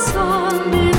sun.